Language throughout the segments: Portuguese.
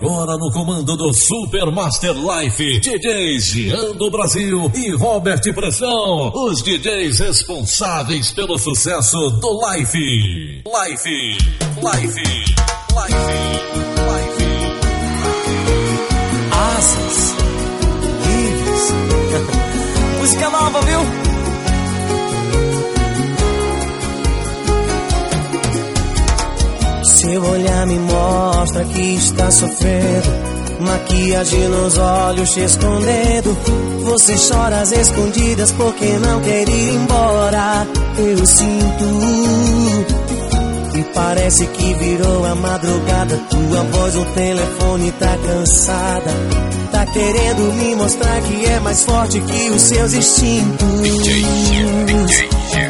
agora no comando do Super Master Life, DJs Jean do Brasil e Robert Pressão, os DJs responsáveis pelo sucesso do Life. Life, Life, Life, Life. Asas, livres. Música nova, viu? Seu olhar me mostra que está sofrendo. Maquiagem nos olhos te escondendo. Você chora às escondidas porque não quer ir embora. Eu sinto. E parece que virou a madrugada. Tua voz no telefone tá cansada. Tá querendo me mostrar que é mais forte que os seus instintos. DJ, DJ.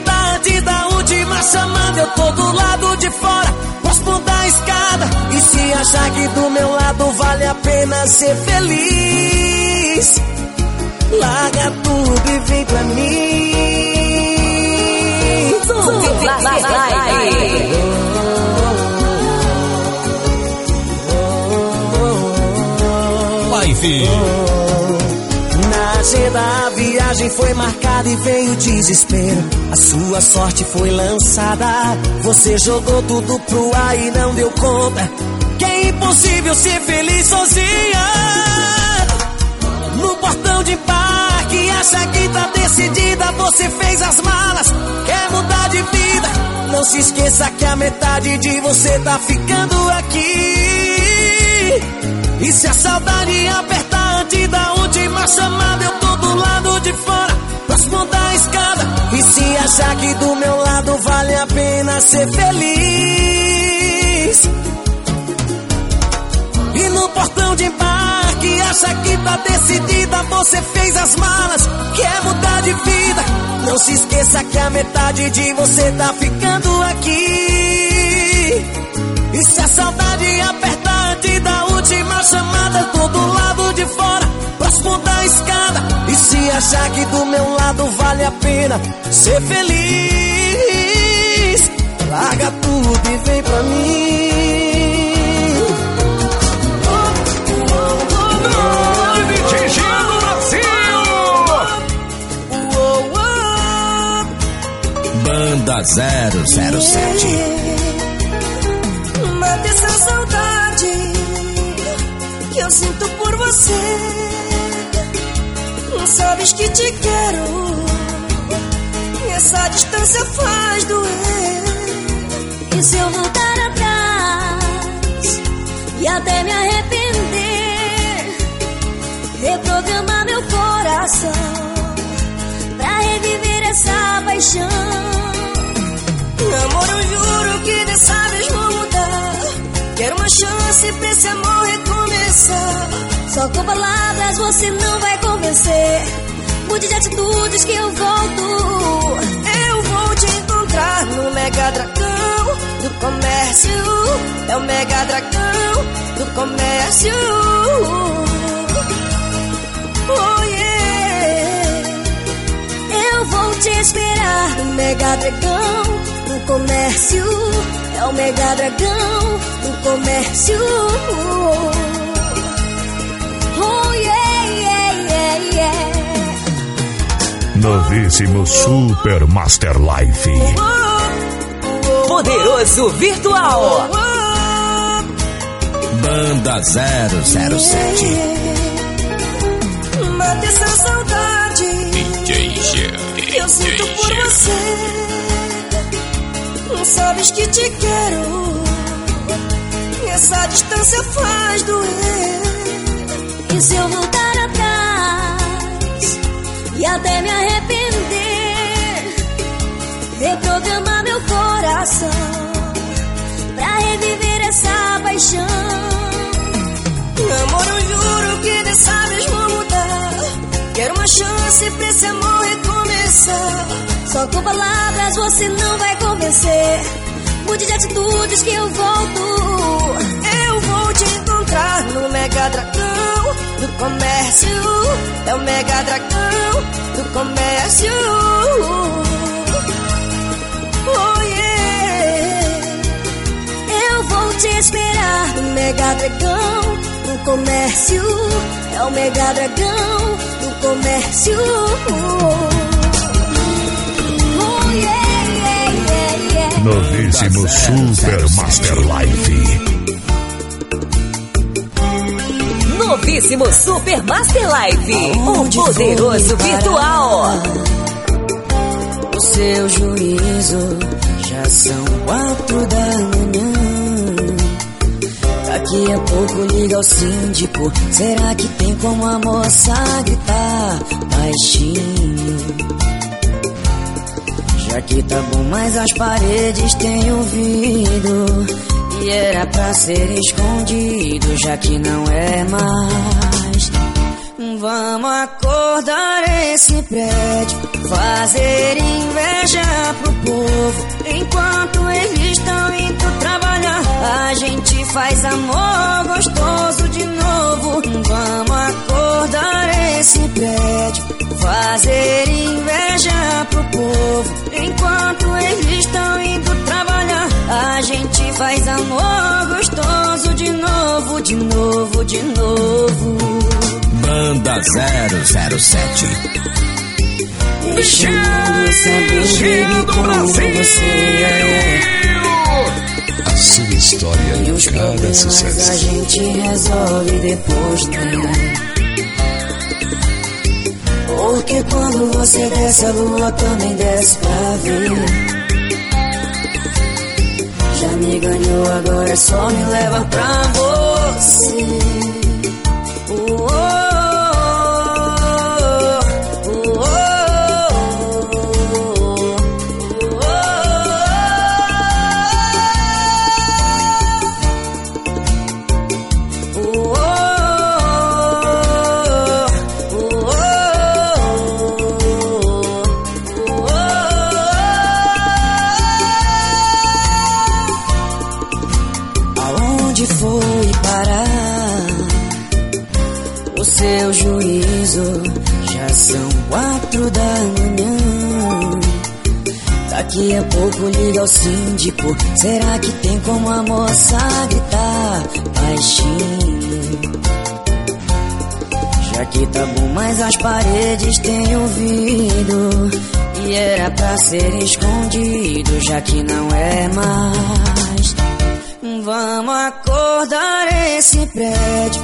última chamada, eu tô do lado de fora, próximo da escada. E se achar que do meu lado vale a pena ser feliz, larga tudo e vem pra mim. Vai, vai, vai, Life agenda a viagem foi marcada e veio desespero. A sua sorte foi lançada. Você jogou tudo pro ar e não deu conta. Que é impossível ser feliz sozinha. No portão de embarque, acha que tá decidida. Você fez as malas, quer mudar de vida. Não se esqueça que a metade de você tá ficando aqui. E se a saudade apertar antes da última chamada, eu do lado de fora, próximo da escada. E se achar que do meu lado vale a pena ser feliz. E no portão de embarque, acha que tá decidida, você fez as malas, quer mudar de vida. Não se esqueça que a metade de você tá ficando aqui. E se a saudade apertar antes da última chamada, tô do lado de fora, próximo da escada. E se achar que do meu lado vale a pena ser feliz, larga tudo e vem pra mim. Banda 007 sinto por você. Não sabes que te quero. Essa distância faz doer. E se eu voltar atrás e até me arrepender, reprogramar meu coração pra reviver essa paixão. Amor, eu juro que dessa vez vou mudar. Quero uma chance pra esse amor recomeçar. Só com palavras você não vai convencer. Mude de atitudes que eu volto. Eu vou te encontrar no Mega Dragão do Comércio. É o Mega Dragão do Comércio. Oh yeah. Eu vou te esperar no Mega Dragão do Comércio. É o Mega Dragão do Comércio. Novíssimo Super Master Life. Poderoso Virtual. Banda 007. Mate essa saudade. DJ eu sinto por você. Não sabes que te quero. Essa distância faz doer. E se eu voltar e até me arrepender. Reprogramar meu coração pra reviver essa paixão. Amor, eu juro que dessa vez vou mudar. Quero uma chance pra esse amor recomeçar. Só com palavras você não vai convencer. Mude de atitudes que eu volto. Eu vou te encontrar no Mega Dragão. Comércio. É o Mega Dragão do Comércio. Oh yeah. Eu vou te esperar no Mega Dragão do Comércio. É o Mega Dragão do Comércio. Oh yeah, yeah, yeah, yeah. Novíssimo Super Master Life. Novíssimo Super Master Life. Um poderoso virtual. O seu juízo já são quatro da manhã. Daqui a pouco liga ao síndico. Será que tem como a moça gritar baixinho? Já que tá bom, mas as paredes têm ouvido. Era pra ser escondido, já que não é mais. Vamos acordar esse prédio, fazer inveja pro povo. Enquanto eles estão indo trabalhar, a gente faz amor gostoso de novo. Vamos acordar esse prédio, fazer inveja pro povo. Enquanto eles estão indo trabalhar, a gente faz amor gostoso de novo, de novo, de novo. Banda 007. Deixa o mundo saber, como você é. A sua história E os cada problemas a sucesso. gente resolve depois, né? Porque quando você desce, a lua também desce pra ver. Já me ganhou, agora é só me leva pra você. Oh, oh, seu juízo? Já são quatro da manhã. Daqui a pouco liga ao síndico. Será que tem como a moça gritar baixinho? Já que tá bom, mas as paredes têm ouvido. E era pra ser escondido, já que não é mais. Vamos acordar esse prédio,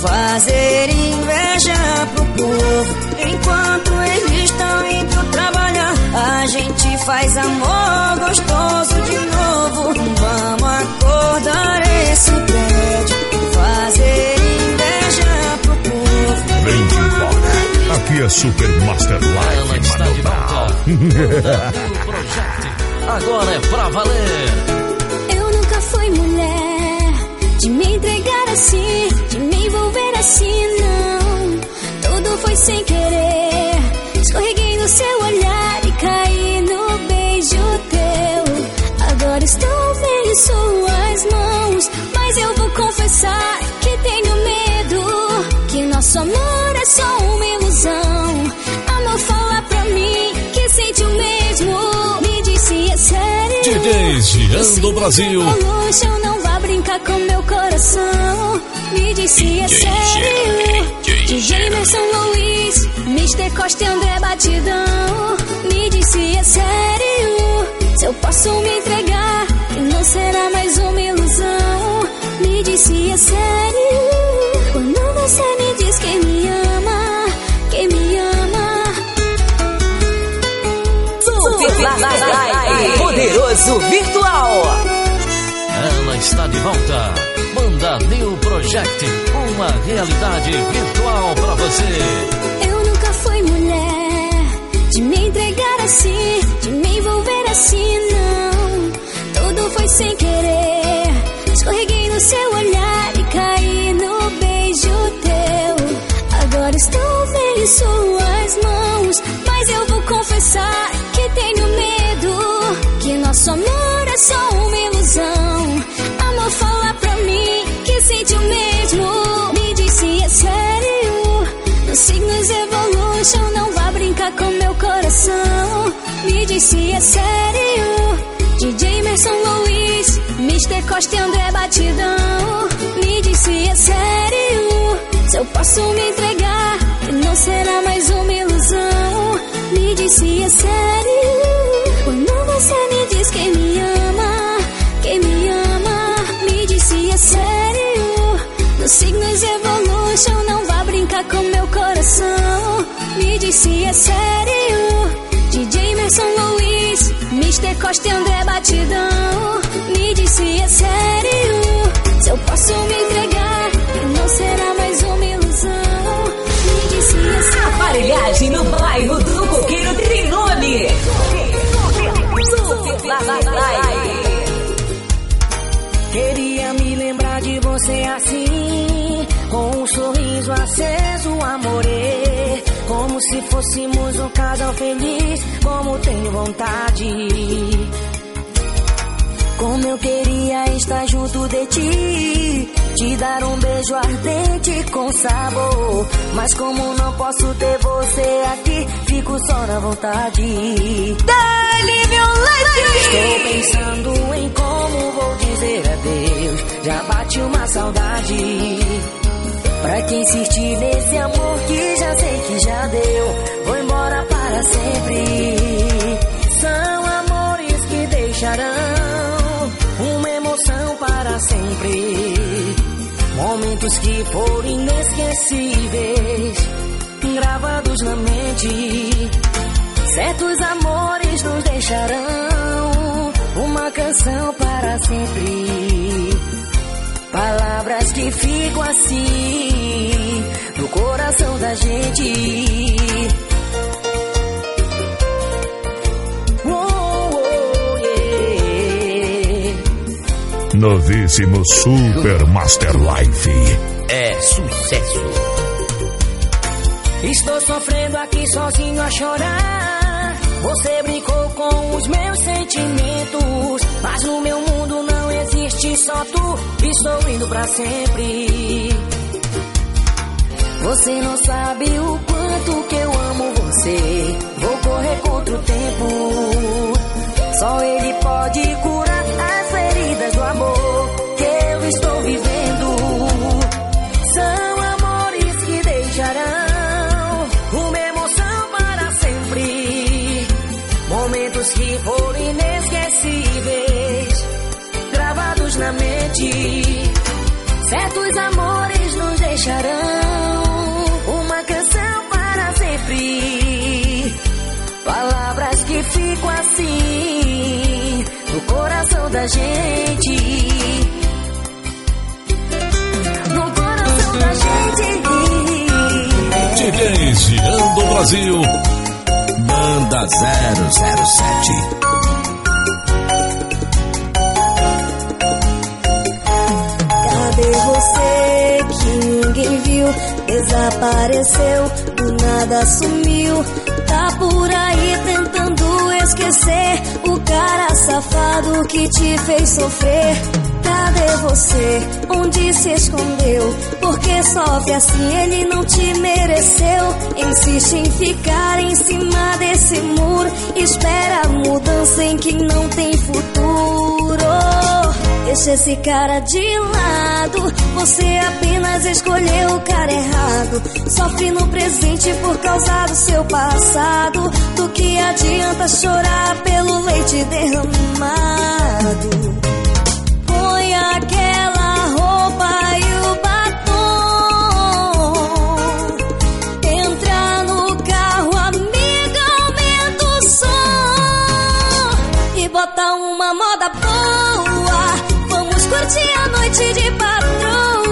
fazer inveja pro povo. Enquanto eles estão indo trabalhar, a gente faz amor gostoso de novo. Vamos acordar esse prédio, fazer inveja pro povo. Vem de embora. Aqui é Super Master Ela Life, está de Manoel. volta. Mudando o projeto. Agora é pra valer. Assim, de me envolver assim, não. Tudo foi sem querer. Escorreguei no seu olhar DJs Giando do Brasil. Evolution, não vá brincar com meu coração. Me disse é sério. DJ Emerson Luiz, Mr. Costa e André Batidão. Me disse é sério. Se eu posso me entregar, que não será mais uma ilusão. Me disse é sério. Quando você me diz que me ama, que me ama. Poderoso Virtual. Ela está de volta. Banda New Project, uma realidade virtual para você. Eu nunca fui mulher de me entregar assim, de me envolver assim, não. Tudo foi sem querer. Escorreguei no seu olhar e caí no beijo teu. Agora estou vendo em suas mãos, mas eu vou Evolution, não vá brincar com meu coração. Me diz se é sério. DJ Emerson Luiz, Mr. Costa e André Batidão. Me diz se é sério. Se eu posso me entregar, que não será mais uma ilusão. Me diz se é sério. Quando você me diz que me ama, que me ama. Me diz se é sério. Nos signos Evolution, não vá brincar com meu coração. Se é sério. DJ Emerson Luiz, Mr. Costa e André Batidão. Me diz se é sério. Se eu posso me entregar, que não será mais uma ilusão. Me diz se é sério. Aparelhagem no bairro do Coqueiro Trinone. Super Blast Live. Queria me lembrar de você assim, com um sorriso aceso, amore. Fôssemos um casal feliz, como tenho vontade. Como eu queria estar junto de ti, te dar um beijo ardente com sabor. Mas como não posso ter você aqui, fico só na vontade. Dali, meu Estou pensando em como vou dizer adeus. Já bate uma saudade. Pra quem insistir nesse amor que já sei que já deu, vou embora para sempre. São amores que deixarão uma emoção para sempre. Momentos que foram inesquecíveis, gravados na mente. Certos amores nos deixarão uma canção para sempre. Palavras que ficam assim no coração da gente. Oh, oh, yeah. Novíssimo Super Master Life. É sucesso. Estou sofrendo aqui sozinho a chorar. Você brincou com os meus sentimentos. Mas no meu existe só tu. Estou indo pra sempre. Você não sabe o quanto que eu amo você. Vou correr contra o tempo. Só ele pode curar as feridas do amor que eu estou vivendo. São amores que deixarão uma emoção para sempre. Momentos que foram Certos amores nos deixarão uma canção para sempre. Palavras que ficam assim no coração da gente. No coração da gente. DJs Girando Brasil. Banda 007. Desapareceu, do nada sumiu. Tá por aí tentando esquecer o cara safado que te fez sofrer. Cadê você? Onde se escondeu? Porque sofre assim, ele não te mereceu. Insiste em ficar em cima desse muro. Espera a mudança em quem não tem futuro. Deixa esse cara de lado. Você apenas escolheu o cara errado. Sofre no presente por causa do seu passado. Do que adianta chorar pelo leite derramado? Põe aquela curtir a noite de patroa.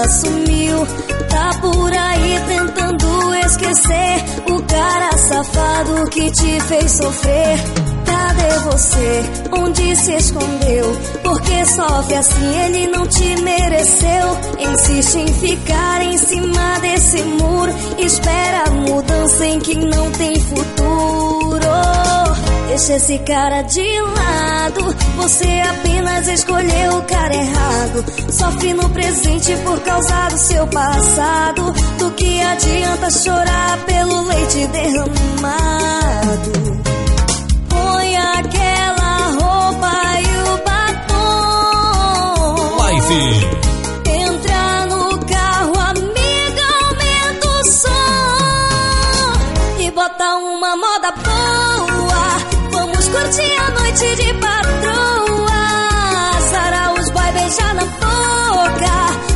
Nada sumiu. Tá por aí tentando esquecer o cara safado que te fez sofrer. Cadê você? Onde se escondeu? Porque sofre assim, ele não te mereceu. Insiste em ficar em cima desse muro. Espera a mudança em quem não tem futuro. Deixa esse cara de lado. Você apenas escolheu o cara errado. Sofre no presente por causa do seu passado. Do que adianta chorar pelo leite derramado? Põe aquela roupa e o batom. Life. Entra no carro, amiga, aumenta o som e bota uma moda boa. Curtir a noite de patroa. Sarar os boy, beijar na boca.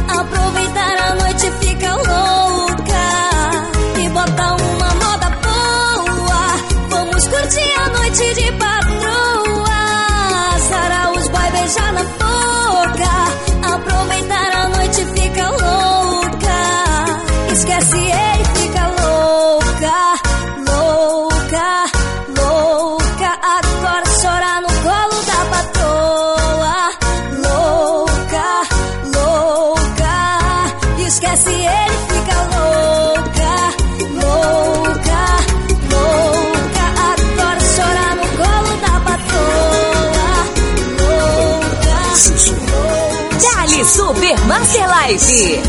Life.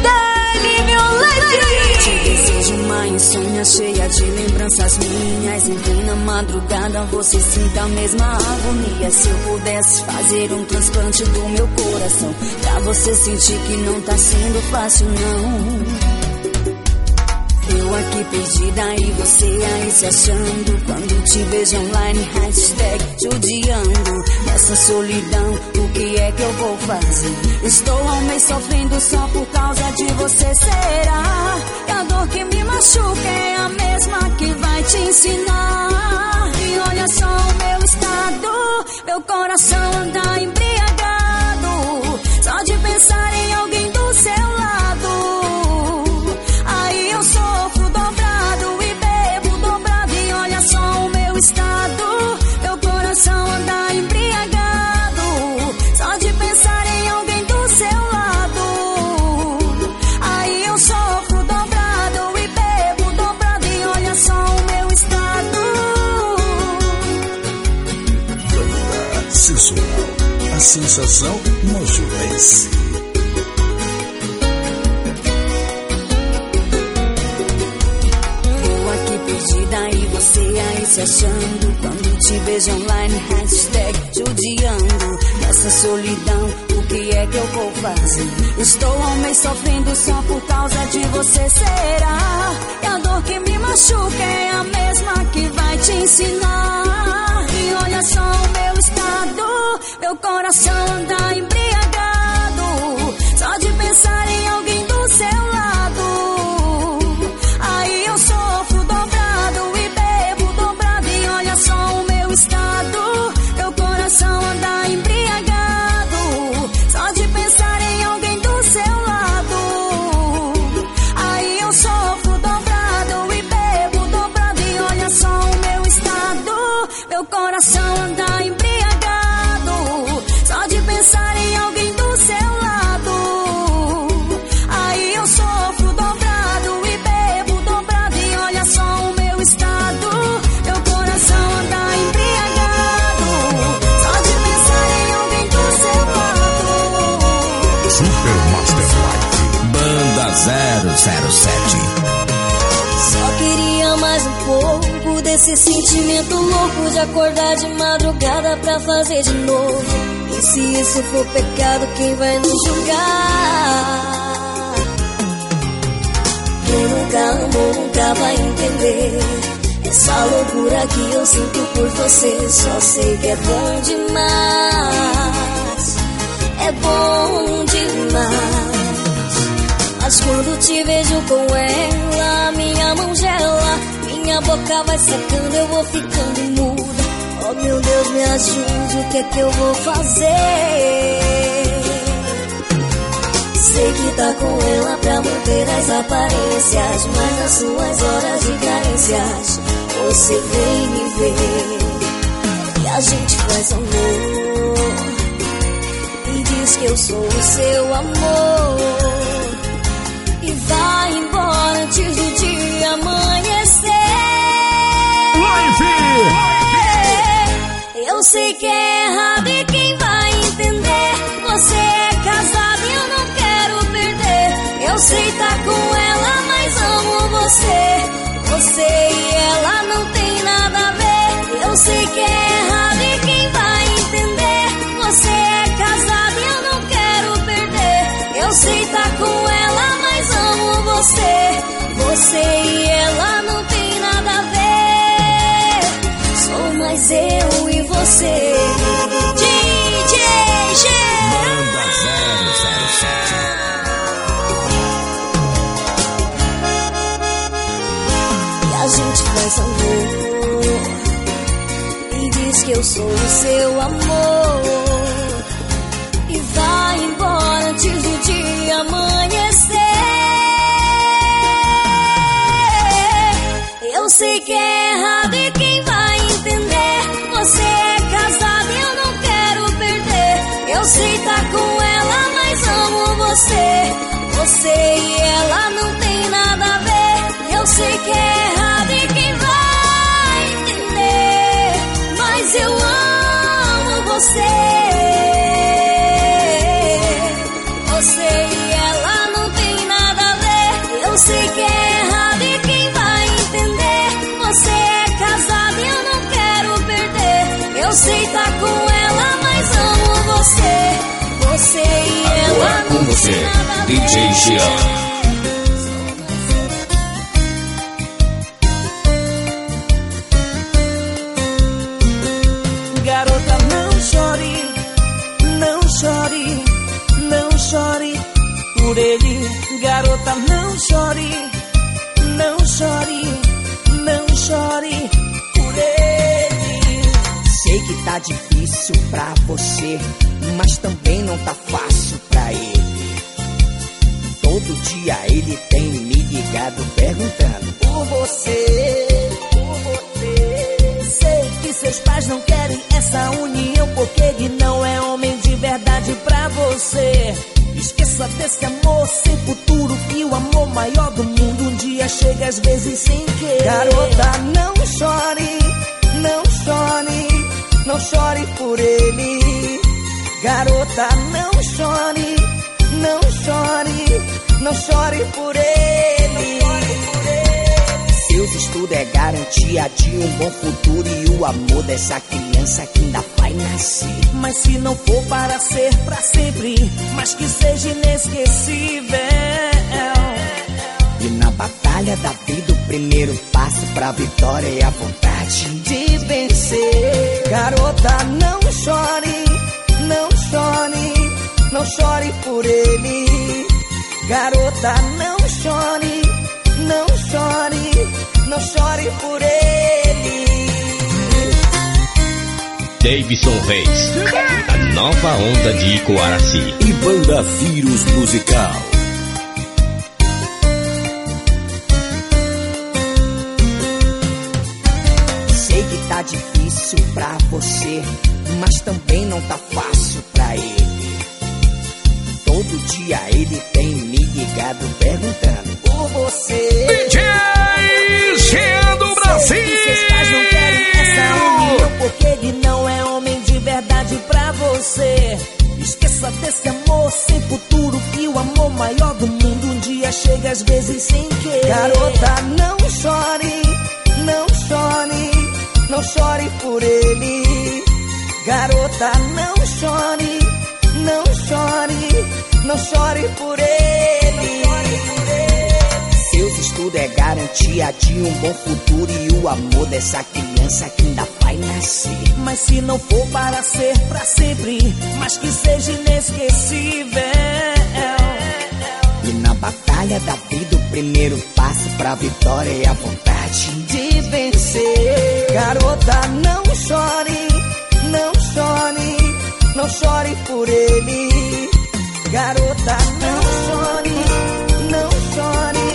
Dali New Life. Desejo uma insônia cheia de lembranças minhas. Em plena madrugada você sinta a mesma agonia. Se eu pudesse fazer um transplante do meu coração, pra você sentir que não tá sendo fácil, não. Eu aqui perdida e você aí se achando. Quando te vejo online, hashtag judiando. Nessa solidão, o que é que eu vou fazer? Estou ao mês sofrendo só por causa de A sensação mojuense. Eu aqui perdida e você aí se achando. Quando te vejo online, hashtag judiando. Nessa solidão, o que é que eu vou fazer? Estou mês sofrendo só por causa de você. Será que a dor que me machuca é a mesma que vai te ensinar? Olha só o meu estado, meu coração anda embriagado. Só de pensar em alguém desse sentimento louco de acordar de madrugada pra fazer de novo. E se isso for pecado, quem vai nos julgar? Quem nunca amou nunca vai entender. Essa loucura que eu sinto por você, só sei que é bom demais. É bom demais. Mas quando te vejo com ela, minha mão gela, minha boca vai secando, eu vou ficando muda. Oh meu Deus, me ajude, o que é que eu vou fazer? Sei que tá com ela pra manter as aparências, mas nas suas horas de carências, você vem me ver e a gente faz amor e diz que eu sou o seu amor e vai Eu sei que é errado e quem vai entender? Você é casado e eu não quero perder. Eu sei tá com ela, mas amo você. Você e ela não tem nada a ver. Eu sei que é errado e quem vai entender? Você é casado e eu não quero perder. Eu sei tá com ela, mas amo você. Você e ela não tem nada a ver. Sou mais eu e você. DJ 007. E a gente faz amor E diz que eu sou o seu amor você Você e ela não tem nada a ver Eu sei que é errado e quem vai entender? Mas eu amo você Você e ela não tem nada a ver Eu sei que é errado e quem vai entender? Você é casado e eu não quero perder Eu sei tá com ela, mas amo você Você e ela Agora com não você, DJ Jean. Garota, difícil pra você, mas também não tá fácil pra ele. Todo dia ele tem me ligado perguntando por você, por você. Sei que seus pais não querem essa união porque ele não é homem de verdade pra você. Esqueça desse amor sem futuro que o amor maior do mundo um dia chega às vezes sem querer. Garota, não chore, não chore, não chore por ele. Garota, não chore, não chore, não chore por ele. Seus estudos é garantia de um bom futuro e o amor dessa criança que ainda vai nascer. Mas se não for para ser pra sempre, mas que seja inesquecível. E na batalha da vida, primeiro passo pra vitória é a vontade de vencer. Garota, não chore, não chore, não chore por ele. Garota, não chore, não chore, não chore por ele. Davidson Reis, a nova onda de Coaraci. E Banda Vírus Musical. Você, mas também não tá fácil pra ele. Todo dia ele tem me ligado perguntando por você. DJ Jean do que seus pais não querem essa união porque ele não é homem de verdade pra você. Esqueça desse amor sem futuro chega às vezes sem querer. Garota, não chore, chore por ele. Garota, não chore, não chore, não chore por ele. Seus estudos é garantia de um bom futuro e o amor dessa criança que ainda vai nascer. Mas se não for para ser pra sempre, mas que seja inesquecível. E na batalha da vida, o primeiro passo pra vitória é a vontade de vencer. Garota, não chore, não chore, não chore por ele. Garota, não chore, não chore,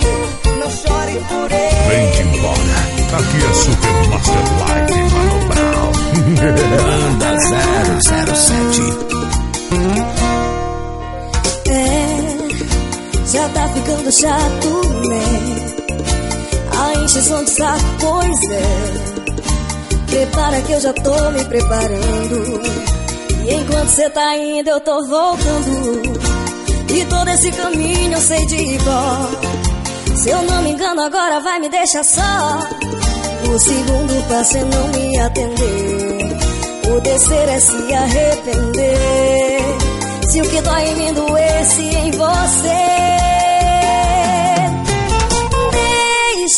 não chore por ele. Vem embora. Aqui é Super Master Live, Mano Brown. Banda 007. É, já tá ficando chato, né? A encheção de saco, pois é. Prepara que eu já tô me preparando. E enquanto cê tá indo, eu tô voltando. E todo esse caminho eu sei de cor. Se eu não me engano, agora vai me deixar só. O segundo passo é não me atender. O terceiro é se arrepender. Se o que dói em mim doesse em você.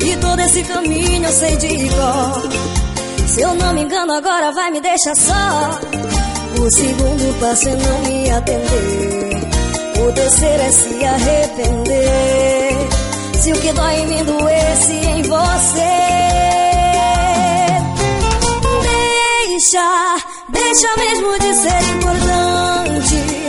E todo esse caminho eu sei de cor. Se eu não me engano, agora vai me deixar só. O segundo passo é não me atender. O terceiro é se arrepender. Se o que dói em mim doesse em você. Deixa, deixa mesmo de ser importante.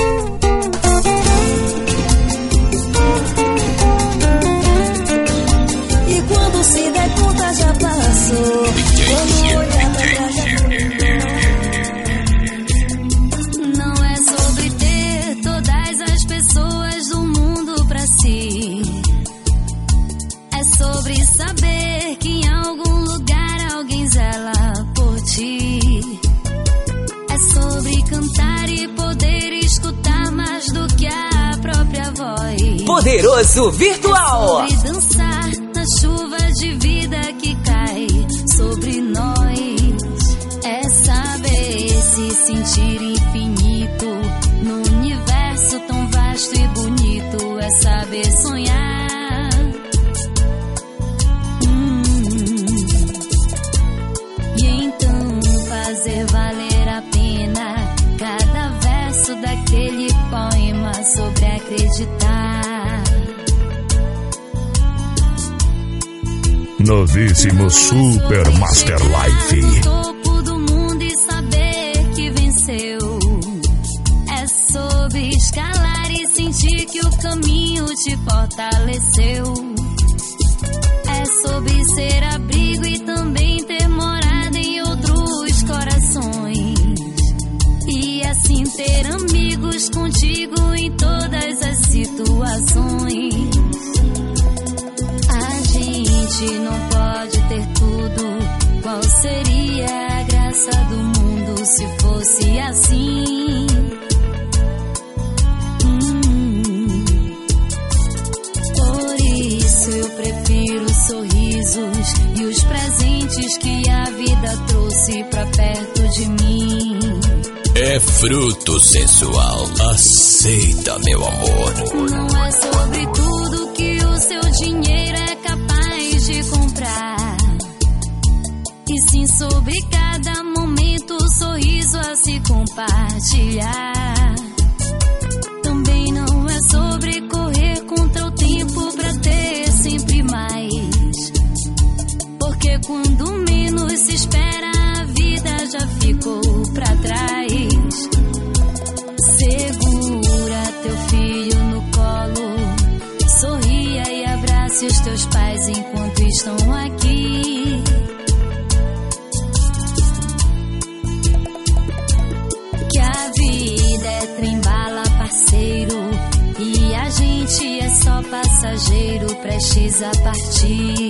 Poderoso Virtual. Sobre dançar na chuva de vida que cai sobre nós. É saber se sentir infinito no universo tão vasto e bonito. É saber sonhar. Hum. E então fazer valer a pena cada verso daquele poema sobre acreditar. Novíssimo Super Master Life. É fruto sensual. Aceita, meu amor. Não é sobre tudo que o seu dinheiro é capaz de comprar. E sim sobre cada momento, sorriso a se compartilhar. Também não é sobre correr contra o tempo pra ter sempre mais. Porque quando menos se espera, prestes a partir.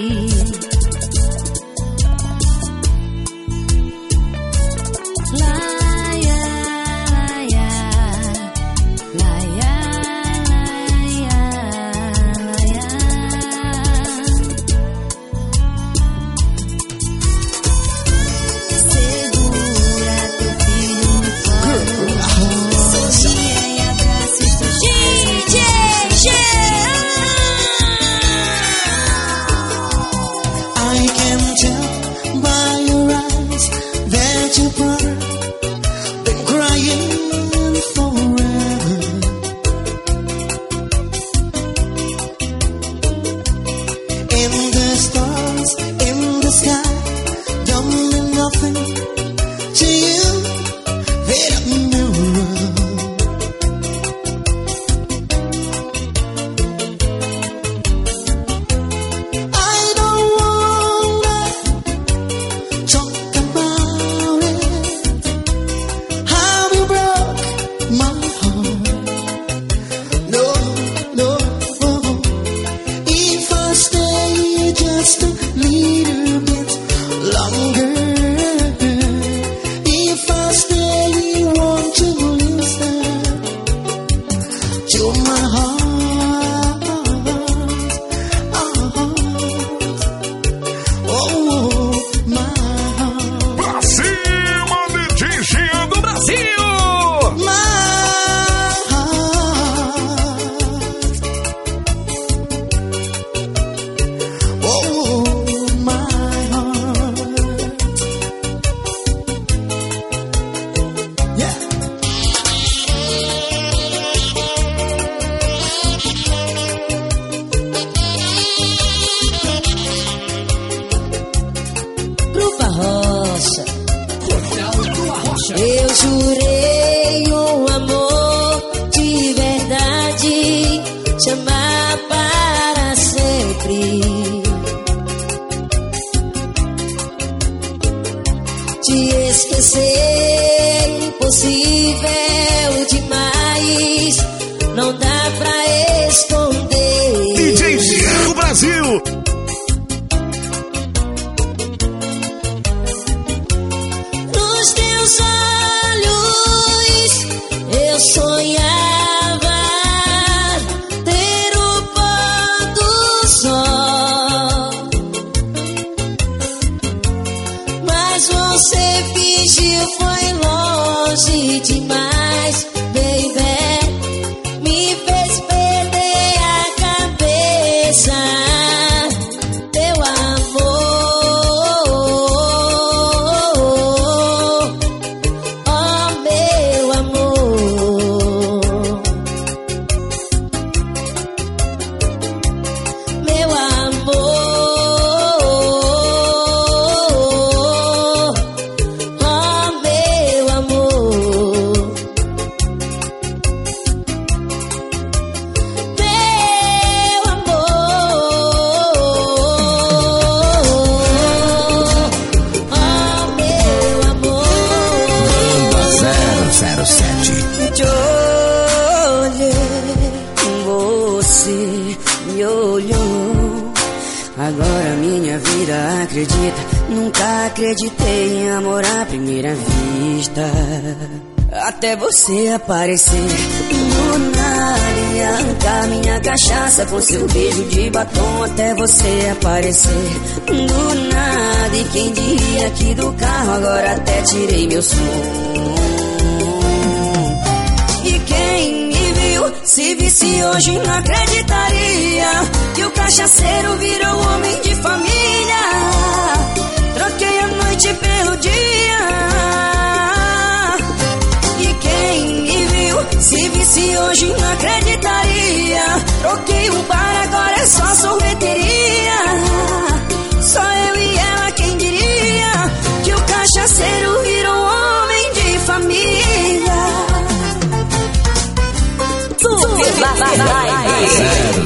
Eu você aparecer e arrancar minha cachaça com seu beijo de batom. Até você aparecer do nada. E quem diria que do carro agora até tirei meu som. quem me viu, se visse hoje não acreditaria que o cachaceiro virou homem de família. Troquei a noite pelo dia. E quem me viu, se visse hoje não acreditaria. Troquei o bar, agora é só sorveteria. Só eu e ela, quem diria que o cachaceiro virou homem de família.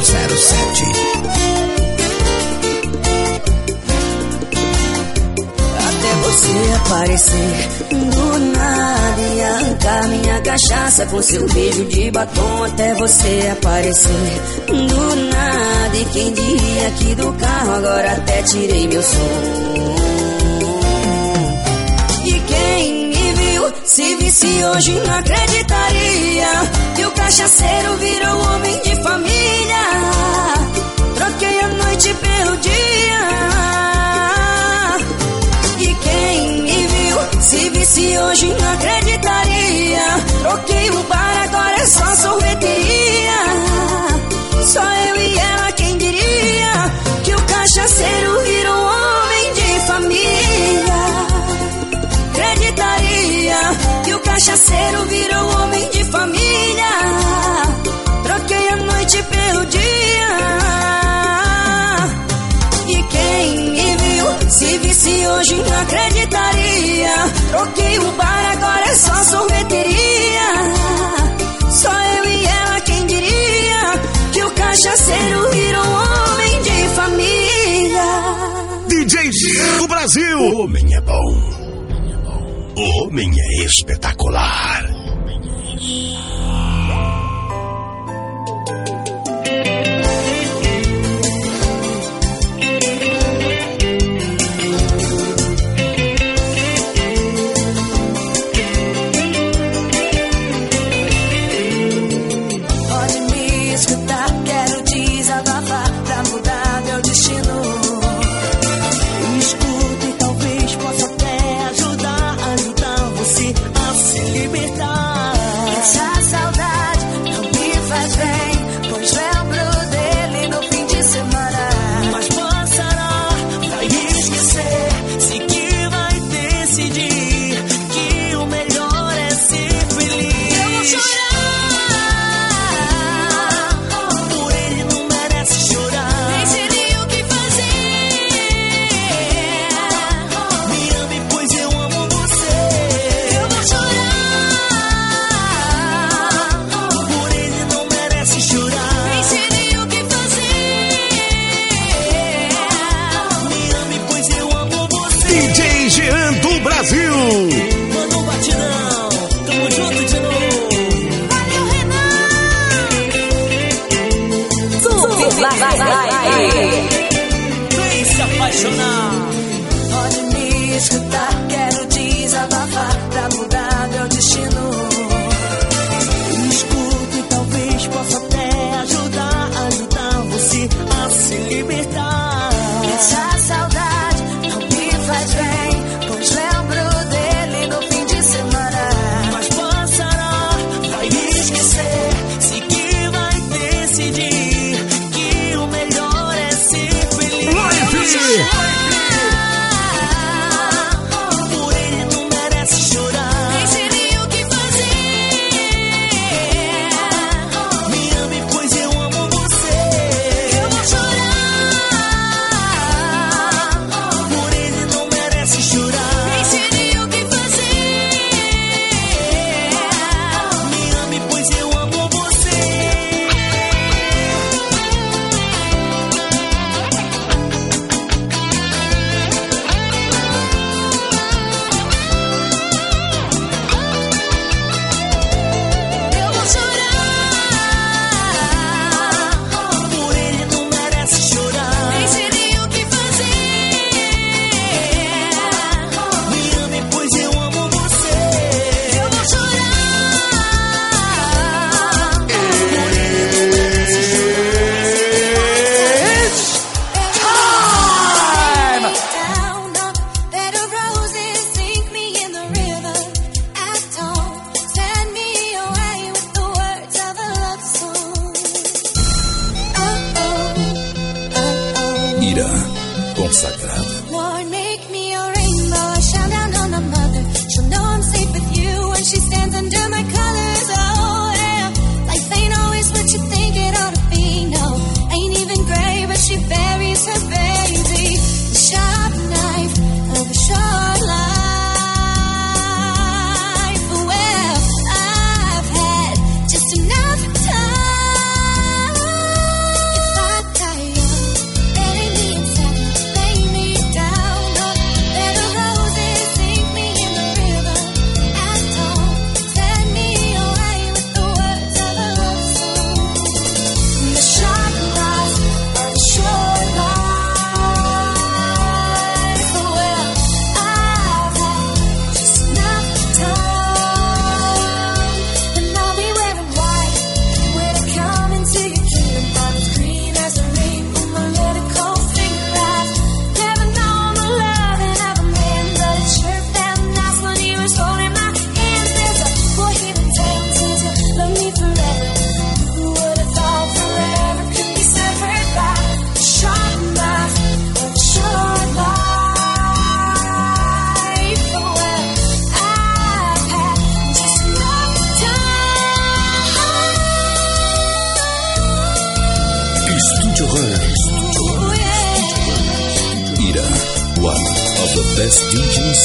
007. Você aparecer do nada e arrancar minha cachaça com seu beijo de batom. Até você aparecer do nada e quem diria que do carro agora até tirei meu som. E quem me viu, se visse hoje não acreditaria que o cachaceiro virou homem de família. Troquei a noite pelo dia. Se visse hoje não acreditaria. Troquei o bar, agora é só sorveteria. Só eu e ela, quem diria que o cachaceiro virou homem de família. Acreditaria que o cachaceiro virou homem de família. Troquei a noite pelo dia. Hoje não acreditaria. Troquei o bar, agora é só sorveteria. Só eu e ela, quem diria que o cachaceiro virou homem de família. DJ do Brasil. O homem é bom. O homem é espetacular.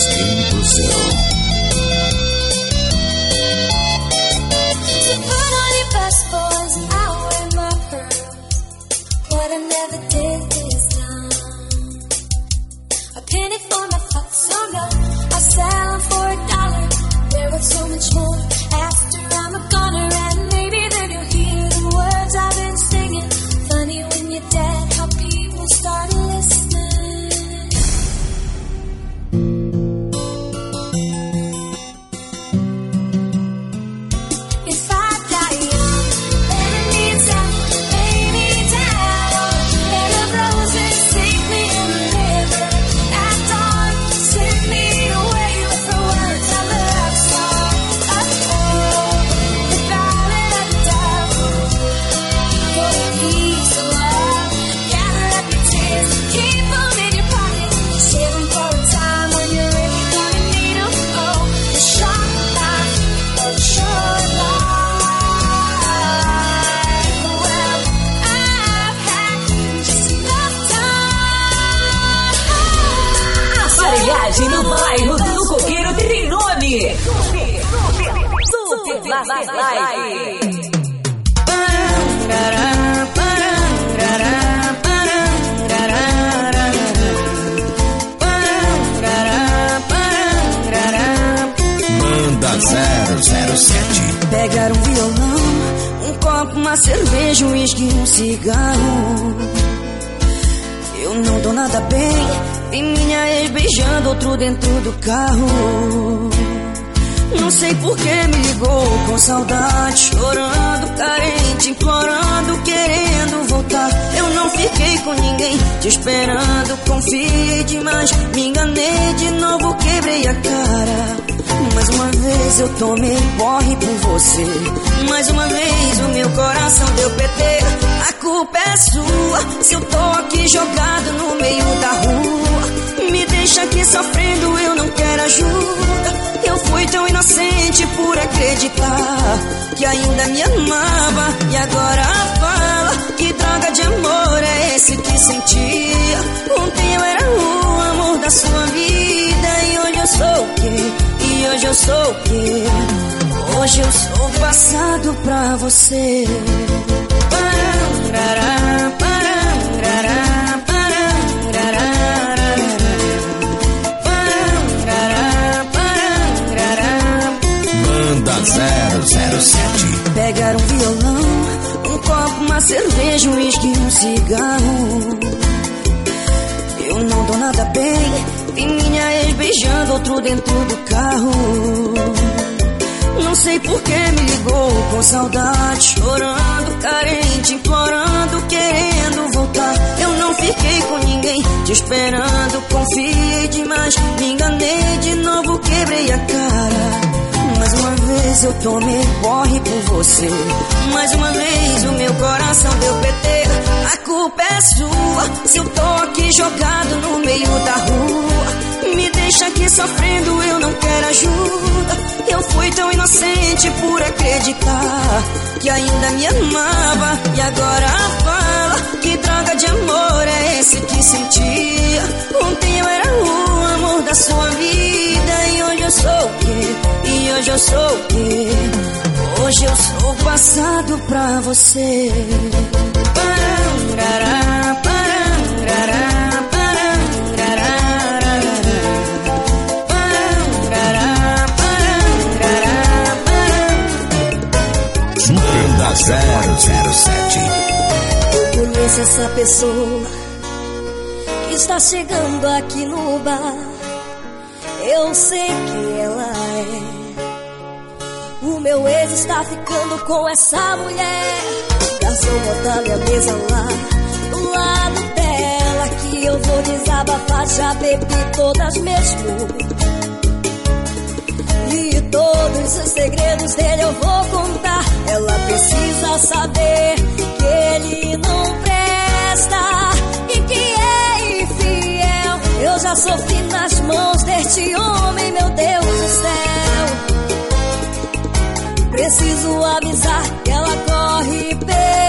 DJs in Brazil. Aparelhagem no bairro do Coqueiro tem nome. Super Live. Manda 007. Pegar um violão, um copo, uma cerveja, um uísque e um cigarro. Eu não tô nada bem, vi minha ex beijando outro dentro do carro. Não sei por que me ligou com saudade, chorando, carente, implorando, querendo voltar. Eu não fiquei com ninguém, te esperando, confiei demais, me enganei de novo, quebrei a cara. Mais uma vez eu tomei porre por você. Mais uma vez o meu coração deu PT. A culpa é sua se eu tô aqui jogado no meio da rua. Me deixa aqui sofrendo, eu não quero ajuda. Eu fui tão inocente por acreditar que ainda me amava. E agora fala que droga de amor é esse que sentia. Ontem eu era o amor da sua vida e hoje eu sou o quê? E hoje eu sou o quê? Hoje eu sou o passado pra você. Parará, parará. Manda 007. Pegar um violão, um copo, uma cerveja, um uísque e um cigarro. Eu não tô nada bem, vi minha ex beijando outro dentro do carro. Sei por que me ligou com saudade, chorando, carente, implorando, querendo voltar. Eu não fiquei com ninguém, te esperando, confiei demais, me enganei de novo, quebrei a cara. Mais uma vez eu tomei porre por você. Mais uma vez o meu coração deu PT. A culpa é sua se eu tô aqui jogado no meio da rua. Deixa aqui sofrendo, eu não quero ajuda. Eu fui tão inocente por acreditar que ainda me amava e agora fala que droga de amor é esse que sentia. Ontem eu era o amor da sua vida e hoje eu sou o quê? E hoje eu sou o quê? Hoje eu sou passado pra você. Parará, parará, 007. Eu conheço essa pessoa que está chegando aqui no bar. Eu sei que ela é. O meu ex está ficando com essa mulher. Garçom, bota minha mesa lá do lado dela. Que eu vou desabafar. Já bebi todas mesmo. E todos os segredos dele eu vou contar. Ela precisa saber que ele não presta e que é infiel. Eu já sofri nas mãos deste homem, meu Deus do céu. Preciso avisar que ela corre perigo.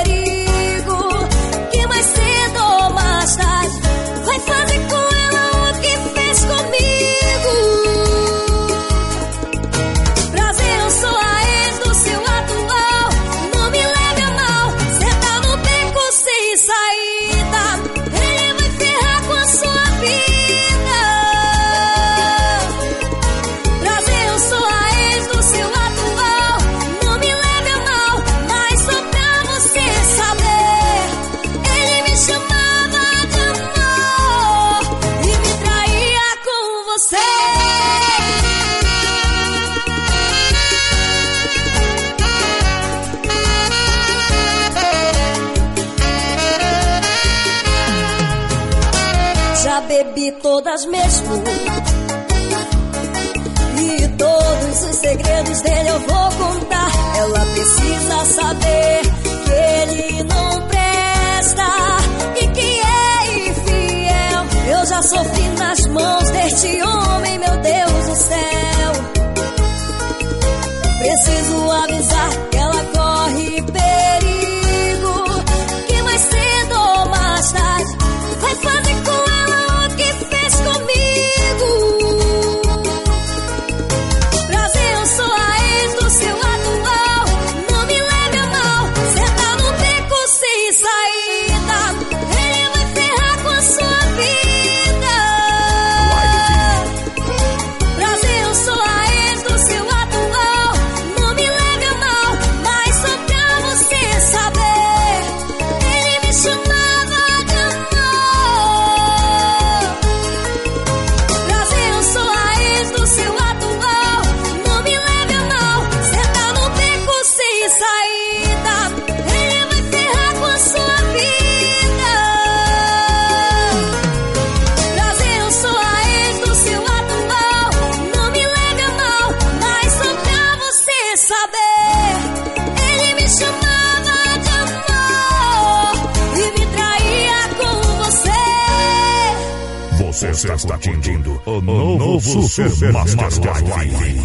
Saber que ele não presta e que é infiel. Eu já sofri nas mãos deste homem, meu Deus novo Super Master Live.